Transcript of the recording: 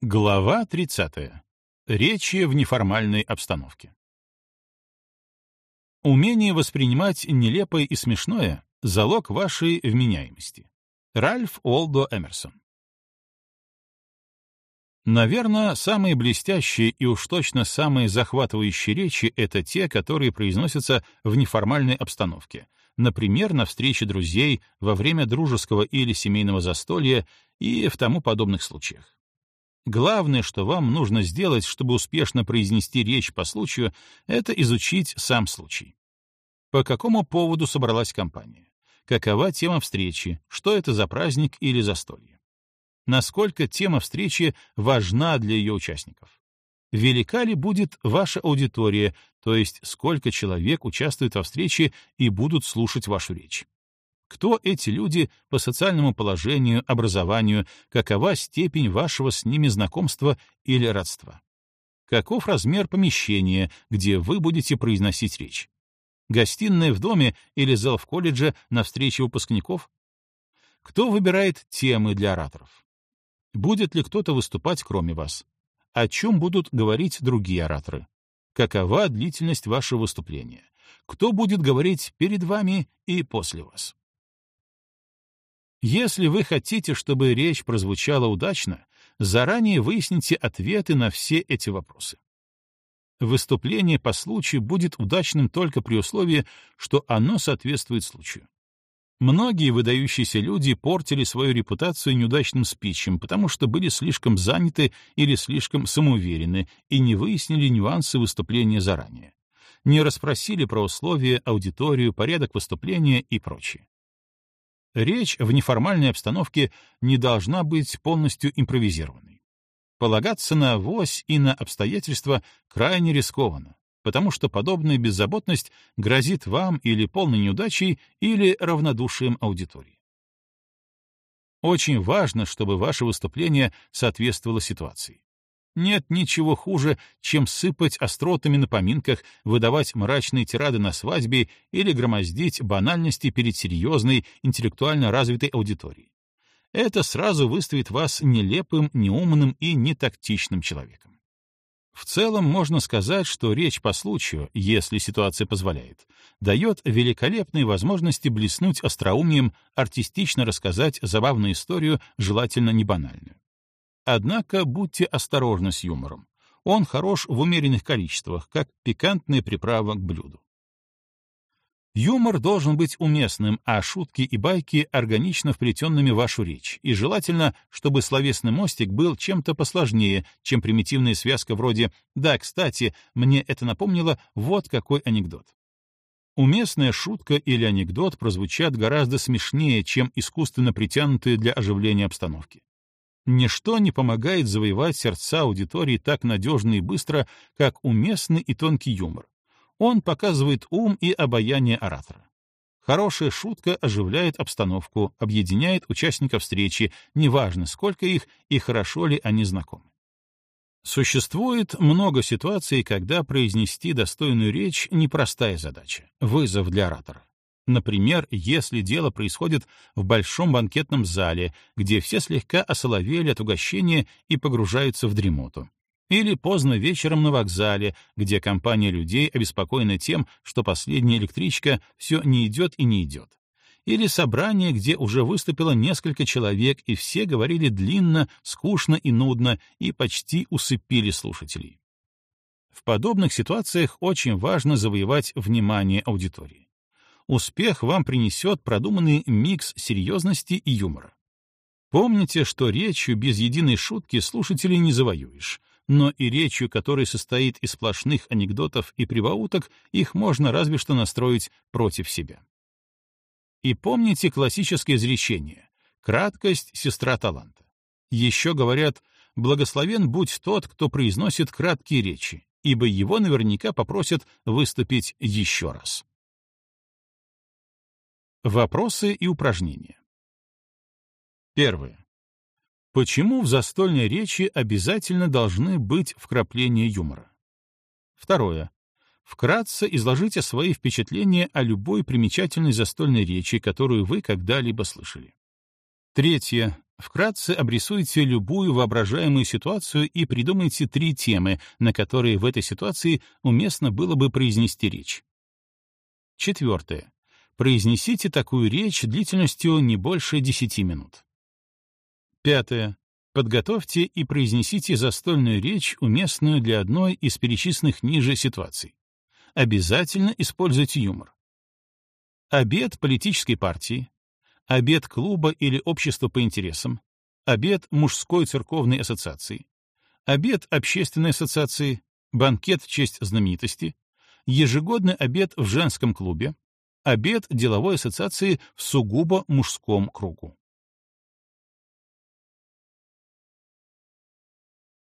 Глава 30. Речи в неформальной обстановке. Умение воспринимать нелепое и смешное — залог вашей вменяемости. Ральф Олдо Эмерсон. Наверное, самые блестящие и уж точно самые захватывающие речи — это те, которые произносятся в неформальной обстановке, например, на встрече друзей, во время дружеского или семейного застолья и в тому подобных случаях. Главное, что вам нужно сделать, чтобы успешно произнести речь по случаю, это изучить сам случай. По какому поводу собралась компания? Какова тема встречи? Что это за праздник или застолье? Насколько тема встречи важна для ее участников? Велика ли будет ваша аудитория, то есть сколько человек участвует во встрече и будут слушать вашу речь? Кто эти люди по социальному положению, образованию, какова степень вашего с ними знакомства или родства? Каков размер помещения, где вы будете произносить речь? Гостиная в доме или зал в колледже на встрече выпускников? Кто выбирает темы для ораторов? Будет ли кто-то выступать кроме вас? О чем будут говорить другие ораторы? Какова длительность вашего выступления? Кто будет говорить перед вами и после вас? Если вы хотите, чтобы речь прозвучала удачно, заранее выясните ответы на все эти вопросы. Выступление по случаю будет удачным только при условии, что оно соответствует случаю. Многие выдающиеся люди портили свою репутацию неудачным спичем, потому что были слишком заняты или слишком самоуверены и не выяснили нюансы выступления заранее. Не расспросили про условия, аудиторию, порядок выступления и прочее. Речь в неформальной обстановке не должна быть полностью импровизированной. Полагаться на авось и на обстоятельства крайне рискованно, потому что подобная беззаботность грозит вам или полной неудачей, или равнодушием аудитории. Очень важно, чтобы ваше выступление соответствовало ситуации. Нет ничего хуже, чем сыпать остротами на поминках, выдавать мрачные тирады на свадьбе или громоздить банальности перед серьезной, интеллектуально развитой аудиторией. Это сразу выставит вас нелепым, неумным и нетактичным человеком. В целом можно сказать, что речь по случаю, если ситуация позволяет, дает великолепные возможности блеснуть остроумием, артистично рассказать забавную историю, желательно не банальную. Однако будьте осторожны с юмором. Он хорош в умеренных количествах, как пикантная приправа к блюду. Юмор должен быть уместным, а шутки и байки органично вплетенными в вашу речь, и желательно, чтобы словесный мостик был чем-то посложнее, чем примитивная связка вроде «Да, кстати, мне это напомнило вот какой анекдот». Уместная шутка или анекдот прозвучат гораздо смешнее, чем искусственно притянутые для оживления обстановки. Ничто не помогает завоевать сердца аудитории так надежно и быстро, как уместный и тонкий юмор. Он показывает ум и обаяние оратора. Хорошая шутка оживляет обстановку, объединяет участников встречи, неважно, сколько их и хорошо ли они знакомы. Существует много ситуаций, когда произнести достойную речь — непростая задача, вызов для оратора. Например, если дело происходит в большом банкетном зале, где все слегка осоловели от угощения и погружаются в дремоту. Или поздно вечером на вокзале, где компания людей обеспокоена тем, что последняя электричка все не идет и не идет. Или собрание, где уже выступило несколько человек, и все говорили длинно, скучно и нудно, и почти усыпили слушателей. В подобных ситуациях очень важно завоевать внимание аудитории успех вам принесет продуманный микс серьезности и юмора. Помните, что речью без единой шутки слушателей не завоюешь, но и речью, которая состоит из сплошных анекдотов и прибауток, их можно разве что настроить против себя. И помните классическое изречение «краткость — сестра таланта». Еще говорят «благословен будь тот, кто произносит краткие речи, ибо его наверняка попросят выступить еще раз». Вопросы и упражнения. Первое. Почему в застольной речи обязательно должны быть вкрапления юмора? Второе. Вкратце изложите свои впечатления о любой примечательной застольной речи, которую вы когда-либо слышали. Третье. Вкратце обрисуйте любую воображаемую ситуацию и придумайте три темы, на которые в этой ситуации уместно было бы произнести речь. Четвертое. Произнесите такую речь длительностью не больше 10 минут. Пятое. Подготовьте и произнесите застольную речь, уместную для одной из перечисленных ниже ситуаций. Обязательно используйте юмор. Обед политической партии, обед клуба или общества по интересам, обед мужской церковной ассоциации, обед общественной ассоциации, банкет в честь знаменитости, ежегодный обед в женском клубе, обед деловой ассоциации в сугубо мужском кругу.